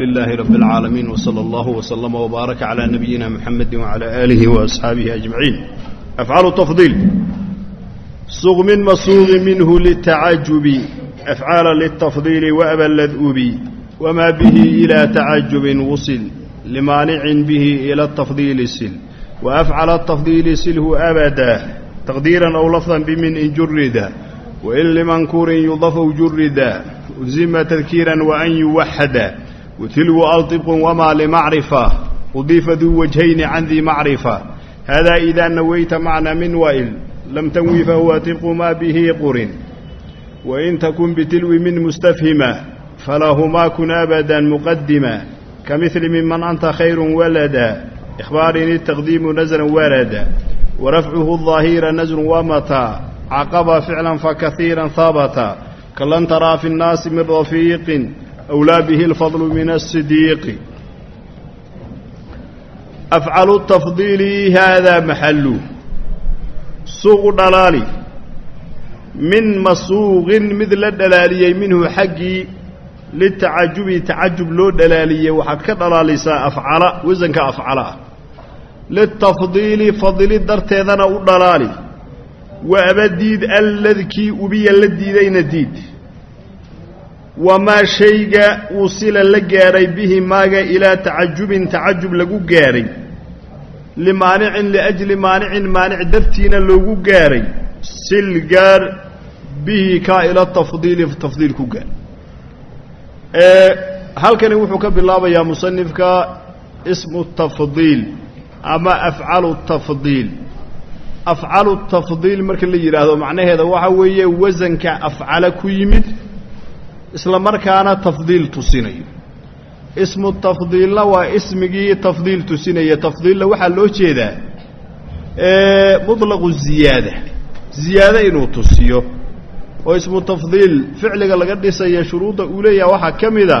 لله رب العالمين وصلى الله وسلم وبارك على نبينا محمد وعلى آله وأصحابه أجمعين أفعال تفضيل صغ من مصوغ منه للتعجب أفعال للتفضيل وأبى اللذؤب وما به إلى تعجب وصل لمانع به إلى التفضيل سل وأفعل التفضيل سله أبدا تقديرا أو لفظا بمن إن جردا وإن لمنكور يضاف جردا ألزم تذكيرا وأن يوحدا وتلو ألطق وما لمعرفة أضيف ذو وجهين عن ذي معرفة هذا إذا نويت معنى من وإل لم تنوي فهو تق ما به قرن وإن تكن بتلو من مستفهما فلهما كن أبدا مقدما كمثل ممن أنت خير ولدا إخبار التقديم نزرا وردا ورفعه الظاهير نزر ومتى عقب فعلا فكثيرا ثابتا كلن ترى في الناس من رفيق أولى به الفضل من الصديق أفعل التفضيل هذا محله suuqu dhalaali min masuuqin mid la dhalaaliyey minhu xaggii litacajubi tacajub loo dhalaaliyey waxaad ka dhalaalisaa afcala wasanka afcala ah litafdiili fadili darteedana u dhalaali wa abadiid alladkii ubiya la diidayna diid wamaa shayga uusila la gaadhay bihi maaga ilaa tacajubin tacajub lagu gaadhay limaanicin liajli maanicin maanic dartiina loogu gaaray. Sil gaar bihi kaa ila tafdiili tafdiil ku gaar. Halkani wuxuu ka bilaabayaa musanifka ismu tafdiil ama afcalu tafdiil. Afcalu tafdiil marka la yidhaahdo macnaheeda waxa weeye wasanka afcala ku yimid isla markaana tafdiil tusinayo. Ismu tafdiilna waa ismigii tafdiil tusinaya. Tafdiilna waxaa loo jeedaa muطlaqu ziyaada. Ziyaado inuu tusiyo. Oo ismu tafdiil ficliga laga dhisaya shuruudda uu leeyaha waxaa ka mida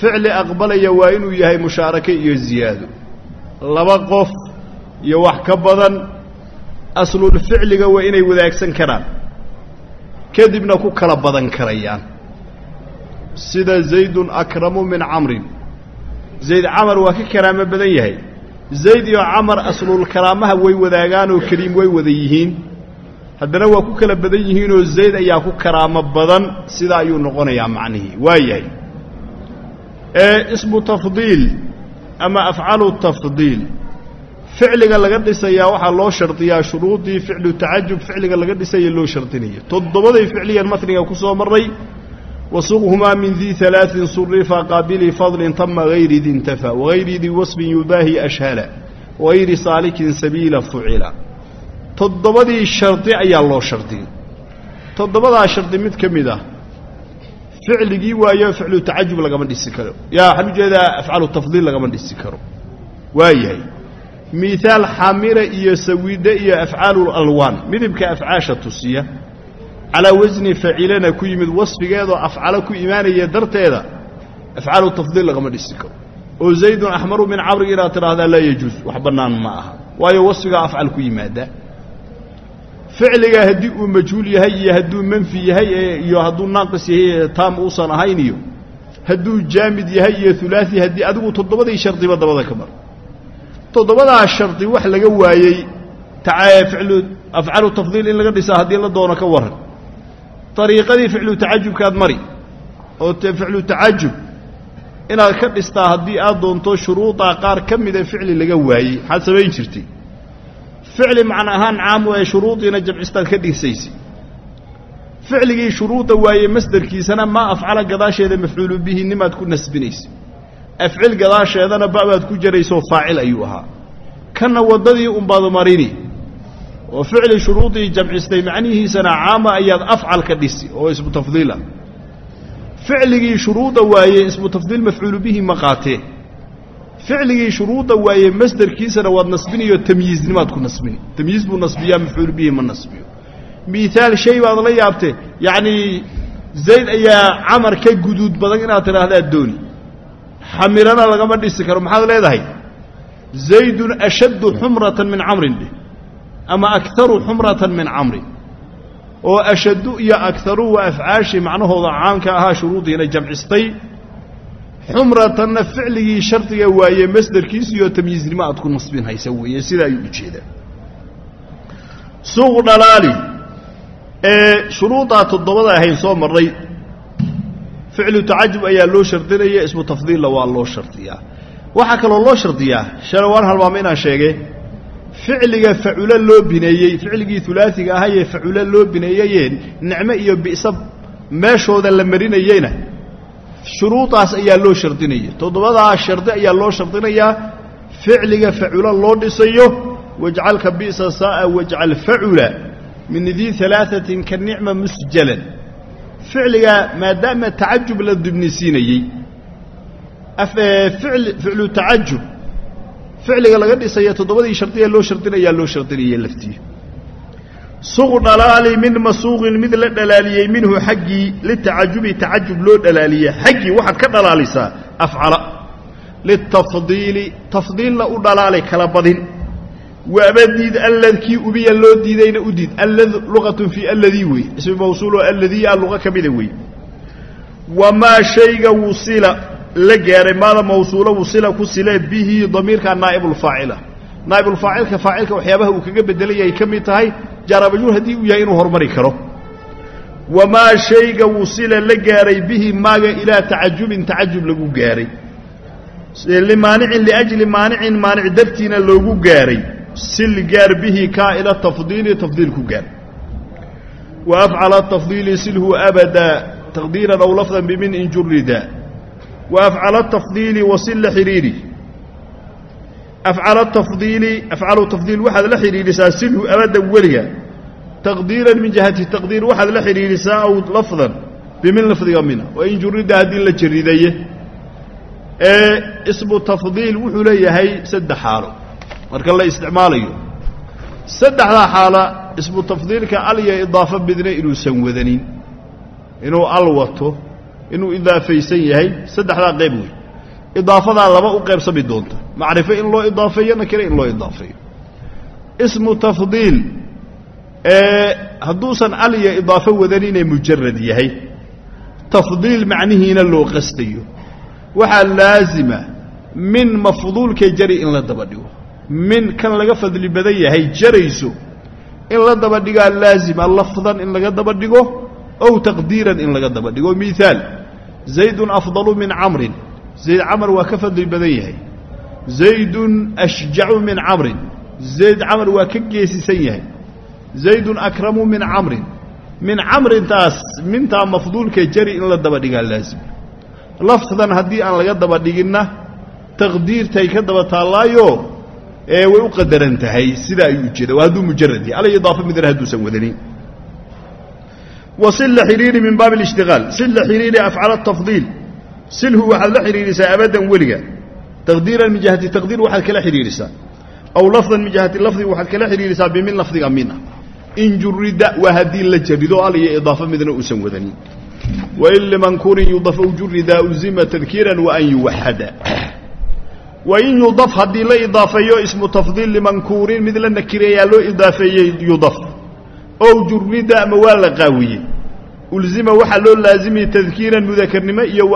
ficli aqbalaya waa inuu yahay mushaarake iyo ziyaado. Laba qof iyo wax ka badan aslulficliga waa inay wadaagsan karaan. Kadibna ku kala badan karayaan sida zaydun akramu min camrin. Zayd camar waa ka karaamo badan yahay. Zayd iyo camar aslulkaraamaha way wadaagaan oo keliim way wada yihiin. Haddana waa ku kala badan yihiinoo zayd ayaa ku karaamo badan sidaa ayuu noqonayaa macnihii. Waa yahay. Ismu tafdiil ama afcalu tafdiil. Ficliga laga dhisayaa waxaa loo shardiyaa shuruudii ficlu tacajub. Ficliga laga dhisaya loo shardinaya toddobaday ficliyan matniga ku soo marray wasuqhumaa min dii alaain surifa qaabili fadlin tama hayri di intafa wagayri di wasfin yubaahi ashhala wagayri saalikin sabiila fucila toddobadii shardi ayaa loo shardiyey toddobadaa shardi mid ka mid ah ficligii waayo ficlu tacajub lagama dhisi karo yaa waxaan u jeedaa afcalu tafdiil lagama dhisi karo waayahay mihaal xamira iyo sawide iyo afcaalu alwaan midibka afcaasha tusiya calaa wasni facilana ku yimid wasfigeedoo afcalo ku imaanaya darteeda afcaalu tafdiil lagama dhisi karo oo zaydun axmaru min camri inaad tidhaahdaa laa yajuus wax bannaan ma aha. Waayo wasfigaa afcal ku yimaada. Ficliga haddii uu majhuul yahay iyo hadduu manfi yahay iyo hadduu naaqis yahay taam uusan ahayn iyo hadduu jaamid yahay iyo hulaasi haddii adigu toddobadii shardiba dabada ka mar. Toddobadaa shardi wax laga waayey afcalu tafdiil in laga dhisaa haddii la doono ka waran ariiqadii ficlu tacajubkaad mari oo ficlu tacajub inaad ka dhistaa haddii aad doonto shuruudaa qaar ka mida ficli laga waayey maxaad samayn jirtay ficli macna ahaan caamu ee shuruudiina jamcistaad ka dhisaysay ficligii shuruudda waaye masderkiisana maa afcala gadaasheeda mafcuulu bihi nimaad ku nasbinaysa afcil gadaasheedana ba'baad ku jaraysoo faacil ayuu ahaa kanna waddadii unbaad marini oo ficli shuruudii jamcistay macnihiisana caama ayaad afcal ka dhisi oo ismu tafdiila. Ficligii shuruudda waaye ismu tafdiil mafcuulu bihi ma qaatee ficligii shuruudda waaye masderkiisana waad nasbinayo tamyiiznimaad ku nasbini. Tamyiiz buu nasbiyaa mafcuulu bihi ma nasbiyo. Miaal shay baad la yaabtee yacnii zayd ayaa camar ka guduud badan inaad tidhaahdaa dooni. Xamirana lagama dhisi karo maxaad leedahay? Zaydun ashaddu xumratan min camrin dheh ama akaru xumratan min camrin oo ashaddu iyo akaru waa afcaashii macnahooda caamka ahaa shuruudiina jamcistay xumratanna ficligii shardiga waaye masderkiisiyo tamyiiznimo aad ku nasbin haysa weeye sidaa ayuu u jeedaa suuq dhalaali ee shuruudaa toddobada ahayn soo marray ficlu tacajub ayaa loo shardinaya ismu tafdiilla waa loo shardiyaa waxaa kaloo loo shardiyaa shala waan halmaama inaan sheege ficliga faculo loo bineeyey ficligii ulaaiga ahayee faculo loo bineeyeyee nicmo iyo bi'sa meeshooda la marinayeyna shuruudaas ayaa loo shardinaya. Toddobadaa shardi ayaa loo shardinayaa ficliga faculo loo dhisayo wajcalka bi'sa saa'a wajcal facula min dii alaaثatin ka nicma musjalan. Ficliga maadaama tacajub la dibnisiinayey ficlu tacajub ficliga laga dhisaya toddobadii shardiya loo shardinayaa loo shardinaya laftiya suq dhalaali min masuuqin mid la dhalaaliyey minhu xaggii litacajubi tacajub loo dhalaaliye xaggii waxaad ka dhalaalisaa afcala litafdiili tafdiilna u dhalaali kala badin waaba diid allad kii ubiya loo diidayna u diid allad luqatun fii alladii wey ismi mawsuuloo alladii a luqa ka mida wey wamaa shayga wusila la gaaray maada mawsuulo wusila ku silee bihi damiirka naa'ibulfaacila naa'ibulfaacilka faacilka waxyaabaha uu kaga bedelan yahay ka mid tahay jaarabajuur haddii uu yahay inuu hormari karo. Wamaa shayga wusila la gaaray bihi maaga ilaa tacajubin tacajub lagu gaaray. Limaanicin liajli maanicin maanic dartiina loogu gaaray. Sil gaar bihi kaa ila tafdiili tafdiil ku gaar. Wa afcala tafdiili silhu abada taqdiiran aw lafdan bimin in wa afcala tafdiili wasil la xidhiidhi afcala tafdiili afcalu tafdiil waxaad la xidhiidhisaa silhu abadan weliga. Taqdiiran min jihati taqdiir waxaad la xidhiidhisaa aw lafdan bimin lafdiga mina. Wa in jurida haddii la jaridaye ee ismu tafdiil wuxuu leeyahay saddex xaalo. Marka la isticmaalayo. Saddexdaa xaala ismu tafdiilka al iyo idaafo midna inuusan wadanin. Inuu al wato inuu idaafaysan yahay saddexdaa qayb wey idaafadaa laba u qaybsami doonta. Macrifo in loo idaafeeyo nakire in loo idaafeeyo. Ismu tafdiil ee hadduusan al iyo idaafo wadaninee mujarad yahay. Tafdiil macnihiina loo qastayo. Waxaa laazima min mafduulka jari in la daba dhigo min kan laga fadli badan yahay jarayso. In la daba dhigaa laazima lafdan in laga daba dhigo ow taqdiiran in laga daba dhigo miaal zaydun afdalu min camrin zayd camar waa ka fadli badan yahay. zaydun ashjacu min camrin zayd camar waa ka geesisan yahay. zaydun akramu min camrin min camrintaas mintaa mafduulka jari in la daba dhigaa laazima lafdan haddii aan laga daba dhiginna taqdiirtay ka daba taallaayo ee way u qadaran tahay sidaa ayuu ujeeda waa hadduu mujarad yahay. Ala idaafo midna hadduusan wadanin wa sila xidhiiri min baabi اlishtiqaal sila xidhiiri afcala tafdiil silhu waxaad la xidhiidhisaa abadan weliga taqdiiran min jihati taqdiir waxaad kala xidhiidhisaa aw lafdan min jihati lafdi waxaad kala xidhiidhisaa bimin lafdiga mina in jurida waa haddii la jarido al iyo idaafo midna uusan wadanin wain limankuurin yudaf aw jurida uzima tadkiiran waan yuwaxada wain yudaf haddii la idaafeeyo ismu tafdiil limankuurin mid la nakireeyaa loo idaafeeyey yudaf ow jurida ama waa la qaawiyey ulzima waxaa loo laazimiyey tadkiiran mudakarnimo iyo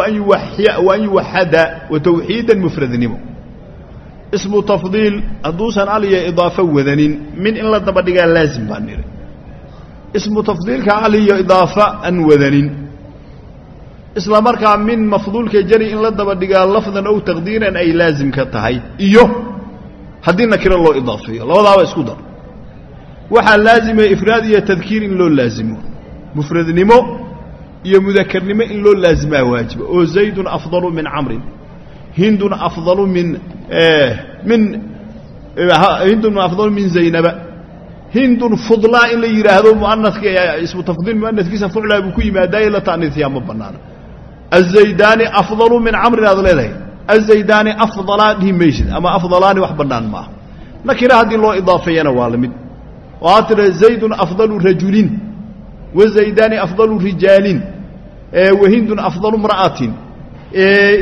waan yuwaxada wa tawxiidan mufradnimo. Ismu tafdiil hadduusan al iyo idaafo wadanin min in la daba dhigaa laazim baa niri ismu tafdiilka al iyo idaafa aan wadanin. Isla markaa min mafduulka jari in la daba dhigaa lafdan ow taqdiiran ay laazim ka tahay iyo haddii nakiro loo idaafeeyo labadaaba isku dar. Waxaa laazimaya ifraad iyo tadkiir in loo laazimo mufradnimo iyo mudakarnimo in loo laazimaa waajiba oo zaydun afdalu min camrin hindun afdalu min min hindun afdalu min zaynaba. Hindun fudlaa in la yidhaahdo muanaka ismu tafdiil muanadkiisa fuclaa buu ku yimaadaaye la ta'niifiyaa ma bannaana azaydaani afdalu min camrin aad leedahay. Azaydaani afdalaa dhihi maysid ama afdalaani wax bannaan maaha nakira haddii loo idaafeeyana waa la mid. Oo aad zaydun afdalu rajulin wa zaydaani afdalu rijaalin wahindun afdalu mra'atin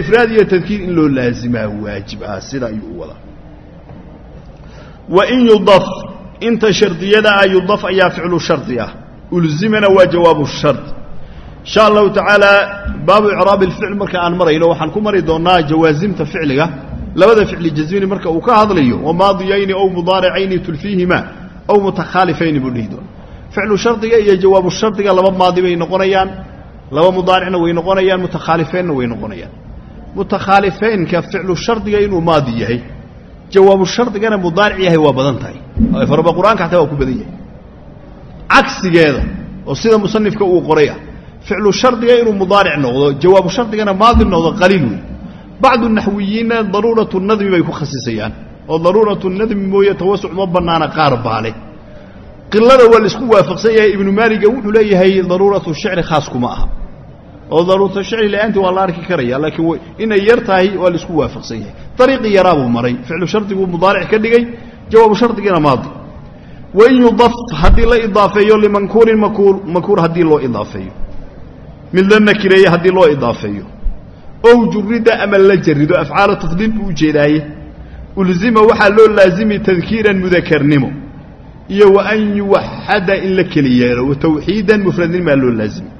ifraad iyo tadkiir in loo laazimaa waajib ah sida ayuu u wadaa wain yudaf inta shardiyada ah yudaf ayaa ficlu shardi ah ulzimana waa jawaabu shard insha allahu tacaala baabu icraabi alficl marka aan marayno waxaan ku mari doonnaa jawaasimta ficliga labada ficli jasmini marka uu ka hadlayo wamaadiyayni ow mudaaricayni tulfiihima ow mutakhaalifayni buu dhihi doona ficlu shardiga iyo jawaabu shardiga laba maadi bay noqonayaan laba mudaaricna way noqonayaan mutakhaalifeynna way noqonayaan. Mutakhaalifeynka ficlu shardiga inuu maadi yahay jawaabu shardigana mudaaric yahay waa badan tahay. Faraba qur'aanka xataa waa ku badan yahay. Cagsigeeda oo sida musanifka uu qoray ficlu shardiga inuu mudaaric noqdo jawaabu shardigana maadi noqdo qaliil wey bacdu naxwiyiinna daruuratu nadmi bay ku khasisayaan oo daruuratu nadmi mooye tawasuc ma bannaana qaar baale qilada waa la isku waafaqsan yahay ibnu maaliga wuxuu leeyahay daruuratu shicri khaas kuma aha. Oo daruuratu shicri la'aanti waa la arki karaya laakiin inay yar tahay waa la isku waafaqsan yahay. Ariiqii yaraabuu maray ficlu shardiguu mudaaric ka dhigay jawaabu shardigina maadi. Wain yudaf haddii la idaafeeyo limankuurin makuur makuur haddii loo idaafeeyo. Mid la haddii loo idaafeeyo. Ow jurida ama la jarido afcaala tafdiil buu ujeedaaye ulzima waxaa loo laazimi tadkiiran mudakarnimo iyo wa an yuwaxada in la keli yeelo wa tawxiidan mufradnimaa loo laazimi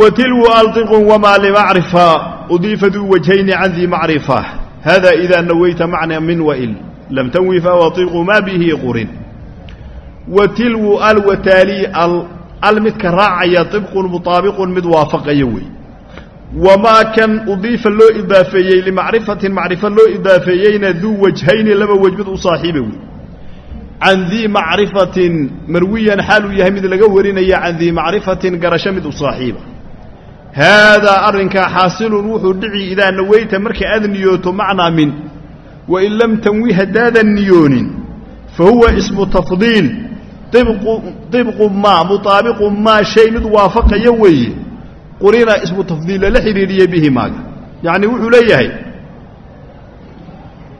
wa tilwu aldiqun wamaa limacrifa udiifa duu wajhayni can dii macrifa. Hada idaa nawayta macna min wail lam tanwi fawatiqu maa bihi qurin. Wa tilwu al wataalii al al midka raacaya ibqun mutaabiqun mid waafaqaya wey wamaa kan udiifa loo idaafeeyey limacrifatin macrifo loo idaafeeyeyna duu wajhayni laba wej mid u saaxiiba wey can dii macrifatin marwiyan xaaluu yahay mid laga warinaya can dii macrifatin garasho mid u saaxiiba haadaa arrinkaa xaasilun wuxuu dhici idaa naweyta marka aad niyooto macnaa min wain lam tanwi haddaadan niyoonin fa huwa ismu tafdiil ibqu maa mutaabiqu maa shay mid waafaqaya weeye qurina ismu tafdiil lala xidhiidhiye bihi maaga yacni wuxuu leeyahay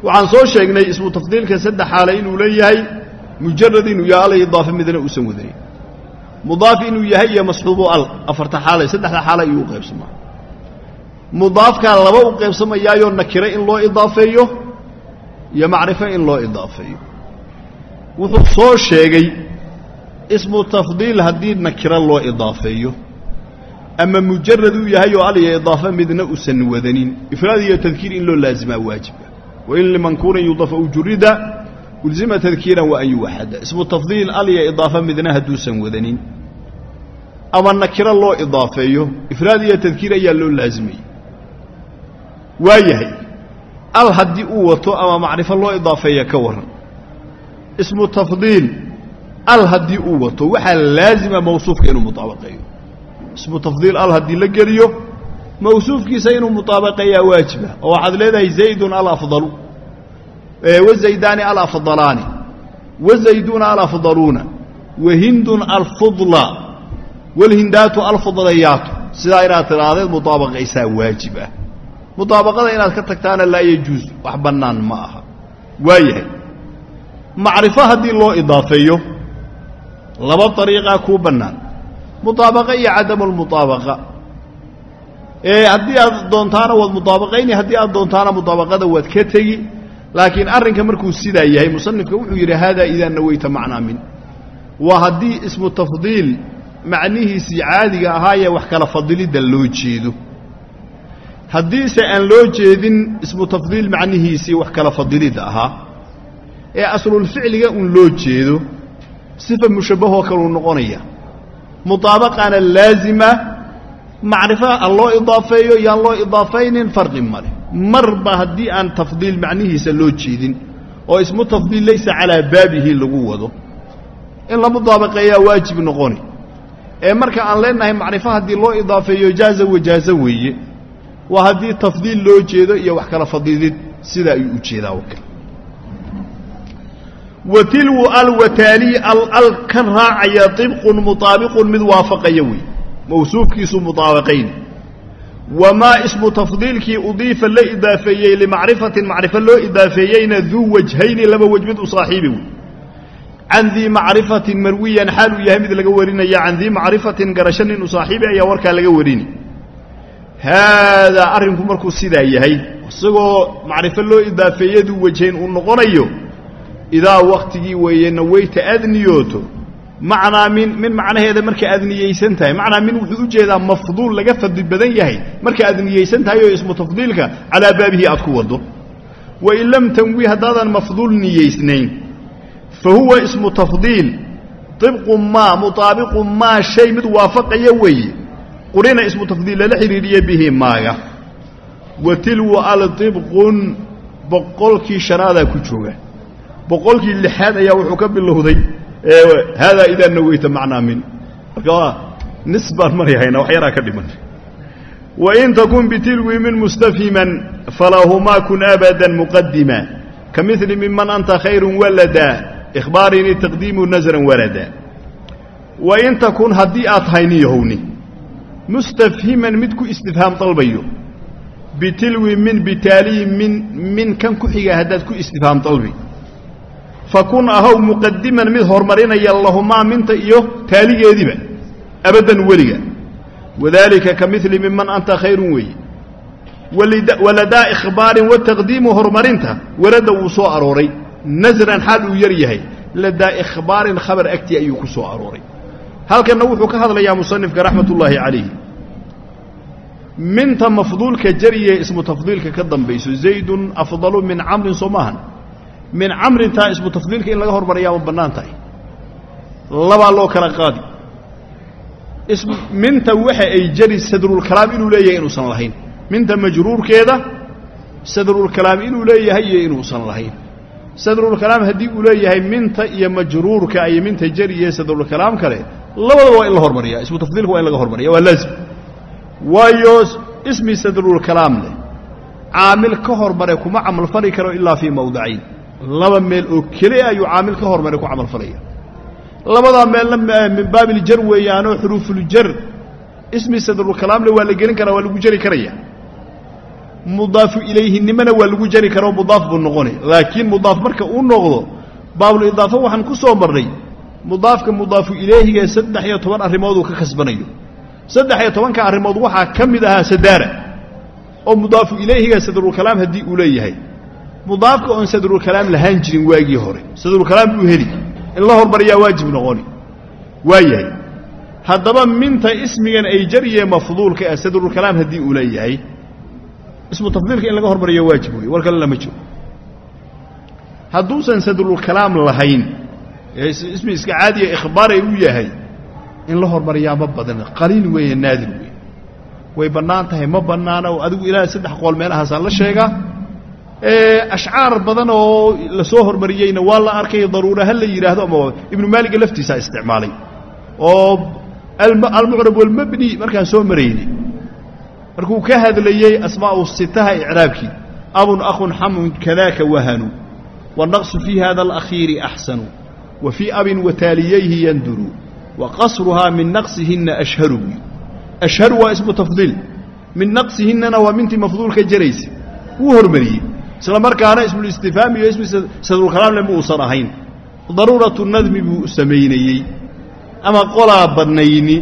waxaan soo sheegnay ismu tafdiilka saddex xaale inuu leeyahay mujarad inuu yahay al idaafe midna uusan wadanin mudaaf inuu yahay iyo masxuubu al afarta xaale saddexda xaale ayuu u qaybsamaa. Mudaafkaa laba u qaybsamayaayoo nakire in loo idaafeeyo iyo macrifo in loo idaafeeyo. Wuxuu soo sheegay ismu tafdiil haddii nakiro loo idaafeeyo ama mujarad uu yahay oo al iyo idaafe midna uusan wadanin. Ifraad iyo tadkiir in loo laazimaa waajiba wain limankuurin yudafa u jurida ulzima tadkiiran wa an yuwaxada ismu tafdiil al iyo idaafe midna hadduusan wadanin ama nakiro loo idaafeeyo ifraad iyo tadkiir ayaa loo laazimayey waa yahay al haddii uu wato ama macrifo loo idaafeeya ka waran ismu tafdiil al haddii uu wato waxaa laazima mawsuufka inuu mutaabaqeeyo ismu tafdiil al haddii la geliyo mawsuufkiisa inuu mutaabaqeeyaa waajiba oo waxaad leedahay zaydun alafdalu wazaydaani alafdalaani wazayduuna alafdaluuna wahindun alfudla walhindaatu alfudlayaatu sidaa inaad tidhaahdeed mutaabaqaysaa waajib ah. Mutaabaqada inaad ka tagtaana laa yajuus wax bannaan ma aha. Waa yahay macrifo haddii loo idaafeeyo laba dariiqaa kuu bannaan. Mutaabaqa iyo cadamu lmutaabaqa ee haddii aad doontaana waad mutaabaqayni haddii aad doontaana mutaabaqada waad ka tegi laakiin arrinka markuu sidaa yahay musanifka wuxuu yidhi haadaa idaa naweyta macnaa min waa haddii ismu tafdiil macnihiisii caadiga ahaayee wax kala fadilidda loo jeedo. Haddiise aan loo jeedin ismu tafdiil macnihiisii wax kala fadilidda ahaa. Ee aslulficliga un loo jeedo sifa mushabbahoo kaluu noqonaya. Mutaabaqaana laazima macrifo ha loo idaafeeyo yaan loo idaafaynin farqi male marba haddii aan tafdiil macnihiisa loo jeedin oo ismu tafdiil laysa calaa baabihi lagu wado in la mudaabaqeeyaa waajib noqoni. Ee marka aan leenahay macrifo haddii loo idaafeeyo jaaza wajaazo weeye waa haddii tafdiil loo jeedo iyo wax kala fadilid sidaa ayuu u jeedaa o kale wa tilwu alwataali al kan raacaya ibqun mutaabiqun mid waafaqaya wey mawsuufkiisu mutaabaqayn wamaa ismu tafdiilkii udiifa la idaafeeyey limacrifatin macrifo loo idaafeeyeyna duu wajhayni laba wej mid u saaxiibi wey can dii macrifatin marwiyan xaal uu yahay mid laga warinaya can dii macrifatin garasho nin u saaxiibi ayaa warkaa laga warini haadaa arrinku markuu sidaa yahay isagoo macrifo loo idaafeeyaduu wajhayn uu noqonayo idaa waktigii weeye naweyta aad niyooto macnaa min min macnaheeda marka aad niyeysan tahay macnaa min wuxuu u jeedaa mafduul laga fadli badan yahay marka aad niyeysan tahay oo ismu tafdiilka calaa baabihi aad ku waddo. Wain lam tanwi haddaadan mafduul niyeysnayn fa huwa ismu tafdiil ibqu maa mutaabiqu maa shay mid waafaqaya weeye. Qurina ismu tafdiil lala xidhiidhiye bihi maaga. Wa tilwu alibqun boqolkii shanaadaa ku jooga. Boqolkii lixaad ayaa wuxuu ka bilowday haadaa idaa naweyta macnaa min. Marka nis baan maryahaynaa wax yaraa ka dhiman. Wain takun bitilwi min mustafhiman falahumaa kun abadan muqadima ka mili miman anta khayru walada ikhbaarini taqdiimu nasran warada wain takun haddii aad tahay yahowni mustafhiman mid ku istifhaam dalbayo. Bitilwi min bitaaliyi min min kan ku xiga haddaad ku istifhaam dalbi fakun ahow muqadiman mid horumarinaya lahumaa minta iyo taaligeediiba abaddan weliga wadaalika ka mili miman anta khayrun weeye waladaa ikhbaarin wataqdiimu horumarinta warada wuu soo arooray nasran xaal uu yar yahay ladaa ikhbaarin khabar agtii ayuu ku soo arooray halkanna wuxuu ka hadlayaa musanifka raxmat ullaahi calayhi minta mafduulka jariye ismu tafdiilka ka dambayso zaydun afdalu min camrin soo maahan min camrintaa ismu tafdiilka in laga hormariyaa ma bannaan tahay labaa loo kala qaadi. Minta waxa ay jari sadrulkalaam inuu leeyahay inuusan lahayn. Minta majruurkeeda sadrulkalaam inuu leeyahay iyo inuusan lahayn. Sadrulkalaam haddii uu leeyahay minta iyo majruurka iyo minta jariye sadrulkalaam kale labadaba waa in la hormariya ismu tafdiilka waa in laga hormariya waa laazim. Waayo ismi sadrulkalaam leh caamil ka hormare kuma camalfali karo ilaa fii mawdicayn laba meel oo keli ayuu caamil ka hormare ku camalfalaya labadaa meelna min baabiljar weeyaanoo xuruufuljar ismi sadrulkalaamle waa la gelin karaa waa lagu jari karaya. Mudaafu ilayhinimana waa lagu jari kara oo mudaaf buu noqoni laakiin mudaaf marka uu noqdo baabulidaafa waxaan ku soo marnay mudaafka mudaafu ilayhiga saddex iyo toban arrimooduu ka kasbanayo saddex iyo tobanka arrimood waxaa ka mid ahaa sadaara oo mudaafu ilayhiga sadrulkalaam haddii uu leeyahay mudaafka oon sadrulkalaam lahaan jirin waagii hore. Sadrulkalaam buu heli. In la hormariyaa waajib noqoni. Waa yahay haddaba minta ismigan ay jariye mafduulka ah sadrulkalaam haddii uu leeyahay ismu tafdiilka in laga hormariyo waajib wey war kale lama jiro. Hadduusan sadrulkalaam lahayn ismi iska caadiya ikhbaaray u yahay in la hormariyaa ma badan. Qaliil weeye naadir wey way bannaan tahay ma bannaana adigu ilaa saddex qool meelahaasaa la sheegaa ashcaar badan oo la soo hormariyeyna waa la arkay daruura ha la yidhaahdo ama ibnu maaliga laftiisaa isticmaalay. Oo almucrab walmabni markaan soo maraynay markuu ka hadlayey asmaa'u sitaha icraabkii abun akhun xamun kadaaka wahanu wanaqsu fii hada alakhiiri axsanu wa fii abin wataaliyayhi yanduru wa qasruhaa min naqsihinna ashharu. Ashharu waa ismu tafdiil min naqsihinnana waa mintii mafduulka jaraysa. Wuu hormariyey isla markaana ismulistifhaam iyo ismi sadrulkalaamle ma uusan ahayn. Daruuratu nadmi buu samaynayey. Ama qolaa badnayni.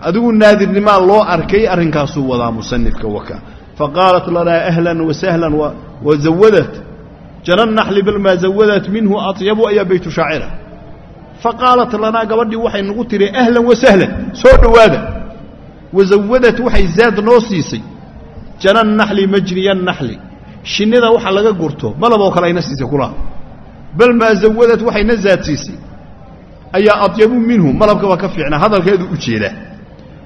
Adigu naadirnimaa loo arkay arrinkaasuu wadaa musanifka waka. Faqaalat lanaa ahlan wasahlan wazawadat jana naxli balmaa zawadat minhu atyabu ayaa baytu shaacira. Faqaalat lanaa gabadhii waxay nagu tiri ahlan wasahlan soo dhowaada. Wazawadat waxay zaad noo siisay. Jana naxli majriya naxli shinnida waxa laga gurto malaboo kale ayna siisay kulaha bal maa zawadad waxayna zaadsiisay. Ayaa adyabu minhu malabka waa ka fiicnaa hadalkeedu u jeedaa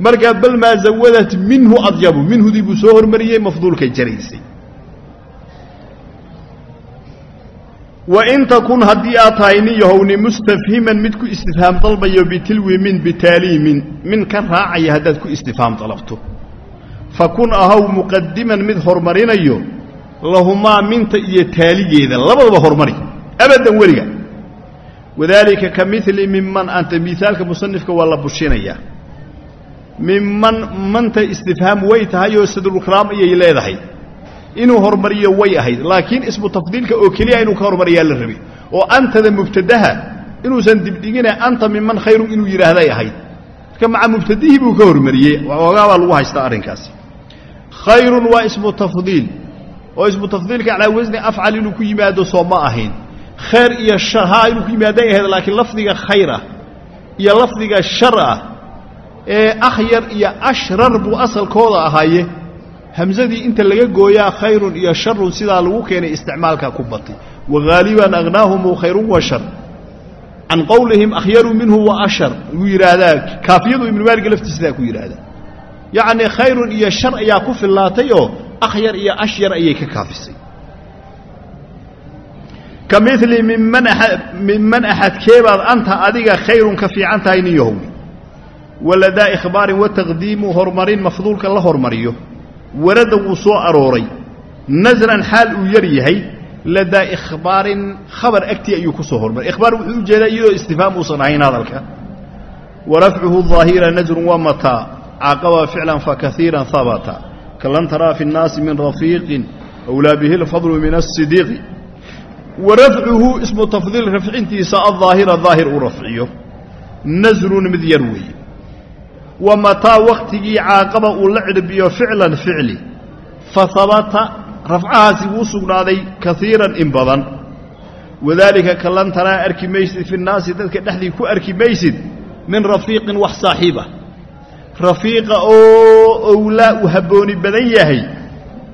markaa bal maa zawadat minhu adyabu minhudii buu soo hormariyey mafduulkay jaraysay. Wain takun haddii aad tahay nin yahowni mustafhiman mid ku istifhaam dalbayo bitilwi min bitaalii min ka raacaya haddaad ku istifhaam dalabto. Fakun ahow muqadiman mid hormarinayo lahumaa minta iyo taaligeeda labadaba hormari abadan weliga. Wadaalika ka mili miman anta miaalka musanifka waa la bushinayaa. Miman manta istifhaam way tahay oo sadrulkalaam ayay leedahay. Inuu hormariyo way ahayd laakiin ismu tafdiilka oo keliya inuu ka hormariyaa la rabay. Oo antada mubtadaha inuusan dibdhigine anta miman khayrun inuu yidhaahday ahayd. Marka maca mubtadihii buu ka hormariyey. Oogaa baa lagu haystaa arrinkaasi. Khayrun waa ismu tafdiil oo ismu tafdiilka calaa wasni afcal inuu ku yimaado soo ma ahayn. Khayr iyo shahaa inuu ku yimaaday ahayd laakiin lafdiga khayr ah iyo lafdiga shar ah ee akhyar iyo ashrar buu asalkooda ahaaye. Hamsadii inta laga gooyaa khayrun iyo sharun sidaa lagu keenay isticmaalkaa ku batay waghaaliban agnaahumu khayrun wa shar can qowlihim akhyaru minhu wa ashar wuu yidhaahdaa. Kaafiyadu ibnu maaliga laftiisadaa ku yidhaahdaa. Yacnii khayrun iyo shar ayaa ku fillaatay oo akhyar iyo ashyar ayay ka kaafisay. Ka mili miman minman axadkeebaad anta adiga khayrun ka fiican tahay nin yahow. Waladaa ikhbaarin wa taqdiimu horumarin mafduulka la hormariyo. Warada wuu soo arooray. Nasran xaal uu yar yahay. Ladaa ikhbaarin khabar agtii ayuu ku soo hormaray. Ikhbaar wuxuu u jeedaa iyadoo istifhaam uusan ahayn hadalka. Wa rafcuhu daahira nasrun wa mataa caaqaba ficlan fakaiiran habata kalan taraa fi nnaasi min rafiiqin awlaa bihi lfadlu min asidiiqi wa rafcuhu ismu tafdiil rafcintiisa aldaahira daahir uu rafciyo. Nasrun mid yar weeye. Wa mataa wakhtigii caaqaba uu la cidhbiyo ficlan ficli fa habata rafcahaasi wuu sugnaaday kaiiran in badan. Wadaalika kalan taraa arki maysid fi nnaasi dadka dhexdii ku arki maysid min rafiiqin wax saaxiiba rafiiqa oo owlaa uu habbooni badan yahay.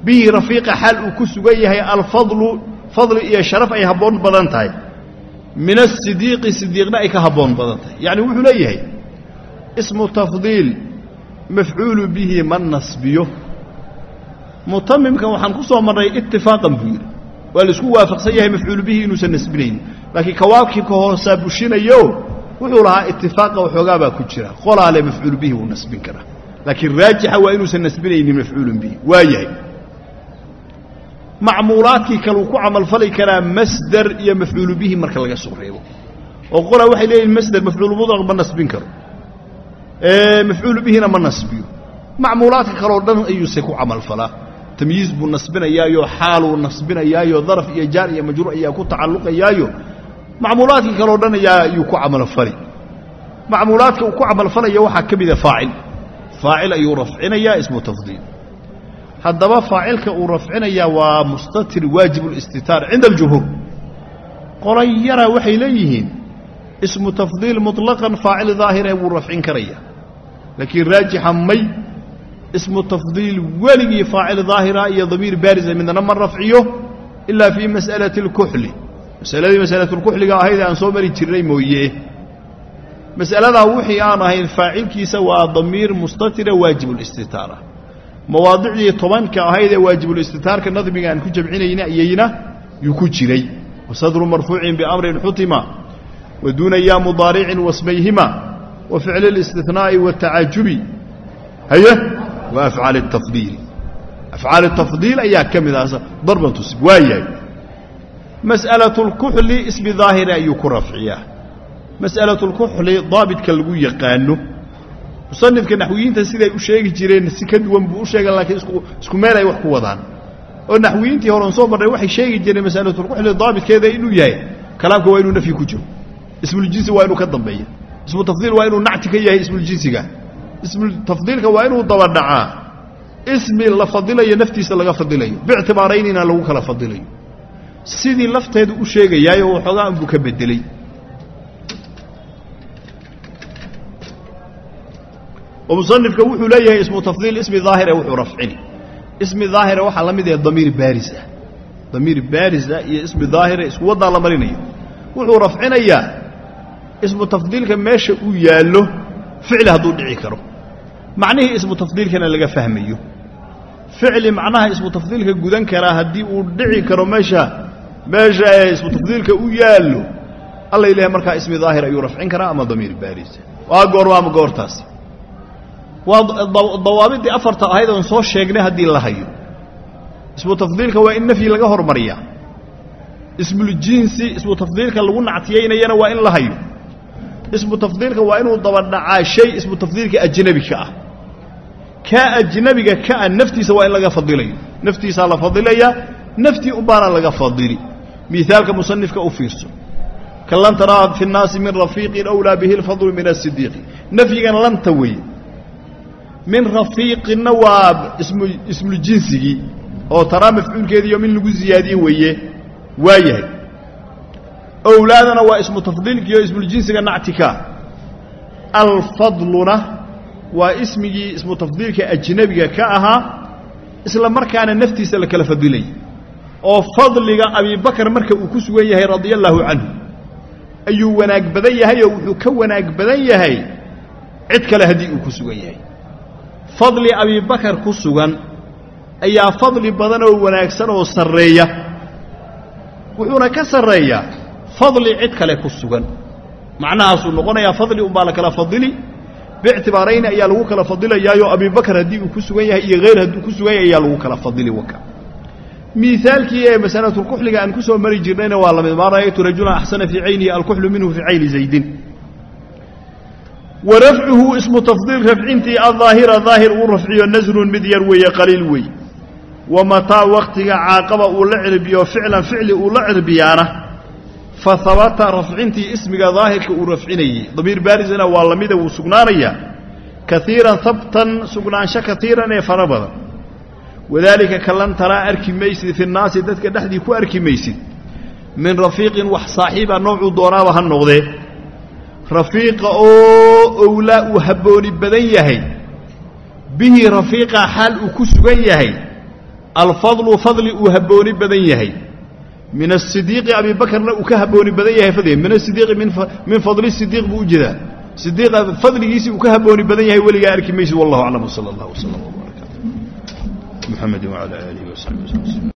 Bihi rafiiqa xaal uu ku sugan yahay alfadlu fadli iyo sharaf ay habboon badan tahay. Min asidiiqi sidiiqna ay ka habboon badan tahay. Yacni wuxuu leeyahay ismu tafdiil mafcuulu bihi ma nasbiyo. Mutamimkan waxaan ku soo marnay itifaaqan buu yidhi. Waa la isku waafaqsan yahay mafcuulu bihi inuusan nasbinaynin laakiin kawaakibka hoosaa bushinayo wuxuu lahaa itifaaqa waxoogaa baa ku jira. Qolaale mafcuulu bihi wuu nasbin karaa. Laakiin raajixa waa inuusan nasbinaynin mafcuulun bihi. Waa yahay. Macmuulaadkii kaleu ku camalfali karaa masder iyo mafcuulu bihi marka laga soo reebo. Oo qolaa waxay leeyihiin masder mafcuulu mudlaq ma nasbin karo. Mafcuulu bihina ma nasbiyo. Macmuulaadka kaleo dhan ayuuse ku camalfalaa tamyiiz buu nasbinayaayo xaaluu nasbinayaayo daraf iyo jaar iyo majruur ayaa ku tacalluqayaayo macmuulaadkii kaleo dhan ayaa yuu ku camalfali macmuulaadka uu ku camalfalaya waxaa ka mida faacil. Faacil ayuu rafcinayaa ismu tafdiil. Haddaba faacilka uu rafcinayaa waa mustatir waajib listitaar cinda aljumhuur. Qolan yara waxay leeyihiin ismu tafdiil muطlaqan faacil daahire wuu rafcin karaya. Laakiin raajixa may ismu tafdiil weligii faacil daahira iyo damiir baarisa midna ma rafciyo ilaa fii mas'alati اlkuxli masaladii masalatulkuxliga ahayd aan soo mari jirnay mooye. Masaladaa wixii aan ahayn faacilkiisa waa damiir mustatira waajibulistitaara mawaadicdii tobanka ahayd ee waajibulistitaarka nadmiga aan ku jamcinaynayeyna yuu ku jiray. Wasadru marfuucin biamrin xutima wa duuna yaa mudaaricin wasmayhima wa ficli اlistinaai wاtacaajubi haye? Wa afcaali tafdiil. Afcaali tafdiil ayaa ka mid ah darban tusib waayahay mas'alaة اlkuxli ismi daahiri ayuu ku rafciyaa mas'alaة اlkuxli daabidka lagu yaqaano musanifka naxwiyiinta siday u sheegi jireen si ka duwan buu u sheega laakiin isku meel ay wax ku wadaan oo naxwiyiintii horan soo marray waxay sheegi jireen mas'alatulkuxli daabitkeeda inuu yahay kalaamka waa inuu nafyi ku jiro ismuljinsi waa inuu ka dambeeya ismu tafdiil waa inuu nacti ka yahay ismuljinsiga ismu tafdiilka waa inuu dabadhacaa ismi la fadilayo naftiisa laga fadilayo biictibaaraynina lagu kala fadilayo sidii lafteedu u sheegayaayo waxoogaa anbuu ka bedeley oo musanifka wuxuu leeyahay ismu tafdiil ismi daahire wuxuu rafcini ismi daahire waxaa la mid yahay damiir baaris ah. Damiir baaris ah iyo ismi daahire isku waddaa la marinayo. Wuxuu rafcinayaa ismu tafdiilka meesha uu yaallo ficli hadduu dhici karo. Macnihii ismu tafdiilkana laga fahmayo. Ficli macnaha ismu tafdiilka gudan karaa haddii uu dhici karo meesha meesha ee ismu tafdiilka u yaallo alla ilahay markaa ismi daahir ayuu rafcin karaa ama damiir baarisa waa goor ama goortaasi waa dawaabidii afarta ahayd oon soo sheegnay haddii la hayo. Ismu tafdiilka waa in nafyi laga hormariyaa ismuljinsi ismu tafdiilka lagu nactiyaynayana waa in la hayo. Ismu tafdiilka waa inuu dabadhacaa shay ismu tafdiilka ajnabika ah. Kaa ajnabiga kaa naftiisa waa in laga fadilayo naftiisaa la fadilayaa naftii unbaana laga fadili. Miaalka musanifka u fiirso. Kan lan taraa fi nnaasi min rafiiqin awlaa bihi lfadlu min asidiiqi nafyigan lanta weeye min rafiiqinna waa ismuljinsigii oo taraa mafcuulkeediiyo min lagu ziyaadiye weeye waa yahay. Owlaadana waa ismu tafdiilkiiyo ismuljinsiga nactika. Alfadluna waa ismigii ismu tafdiilka ajnabiga ka ahaa isla markaana naftiisa la kala fadilay oo fadliga abibakar marka uu ku sugan yahay radia allaahu canhu ayuu wanaag badan yahay oo wuxuu ka wanaag badan yahay cid kale haddii uu ku sugan yahay. Fadli abibakar ku sugan ayaa fadli badan oo wanaagsan oo sarreeya. Wuxuuna ka sarreeyaa fadli cid kale ku sugan. Macnahaasuu noqonayaa fadli unbaa la kala fadili biictibaarayni ayaa lagu kala fadilayaayo abibakar haddii uu ku sugan yahay iyo hayr hadduu ku sugan yahay ayaa lagu kala fadili waka miaalkii ee masalatulkuxliga aan ku soo mari jirnayna waa la mid maa ra'aytu rajulan axsana fii caynihi alkuxlu minhu fii cayni zaydin. Wa rafcuhu ismu tafdiil rafcintii adaahira daahir uu rafciyo nasrun mid yar weeye qaliil wey wa mataa waktiga caaqaba uu la cirbiyo ficlan ficli uu la cirbiyaana. Fa habata rafcintii ismiga daahirka uu rafcinayey. Damiir baarisana waa lamida wuu sugnaanayaa. Kaiiran habtan sugnaansho kaiiran ee fara badan wadaalika kalan taraa arki maysid fi nnaasi dadka dhexdii ku arki maysid. Min rafiiqin wax saaxiiba noocuu doonaaba ha noqdee rafiiqa oo owlaa uu habbooni badan yahay bihi rafiiqa xaal uu ku sugan yahay alfadlu fadli uu habbooni badan yahay. Min asidiiqi abibakarna uu ka habbooni badan yahay fadliga. Min asidiiqi min fadli sidiiq buu u jeedaa. Sidiiqa fadligiisii uu ka habbooni badan yahay weligaa arki maysid wallahu aclam wsala allah wslam wbarakatu محمد وعلى آله وصحبه وسلم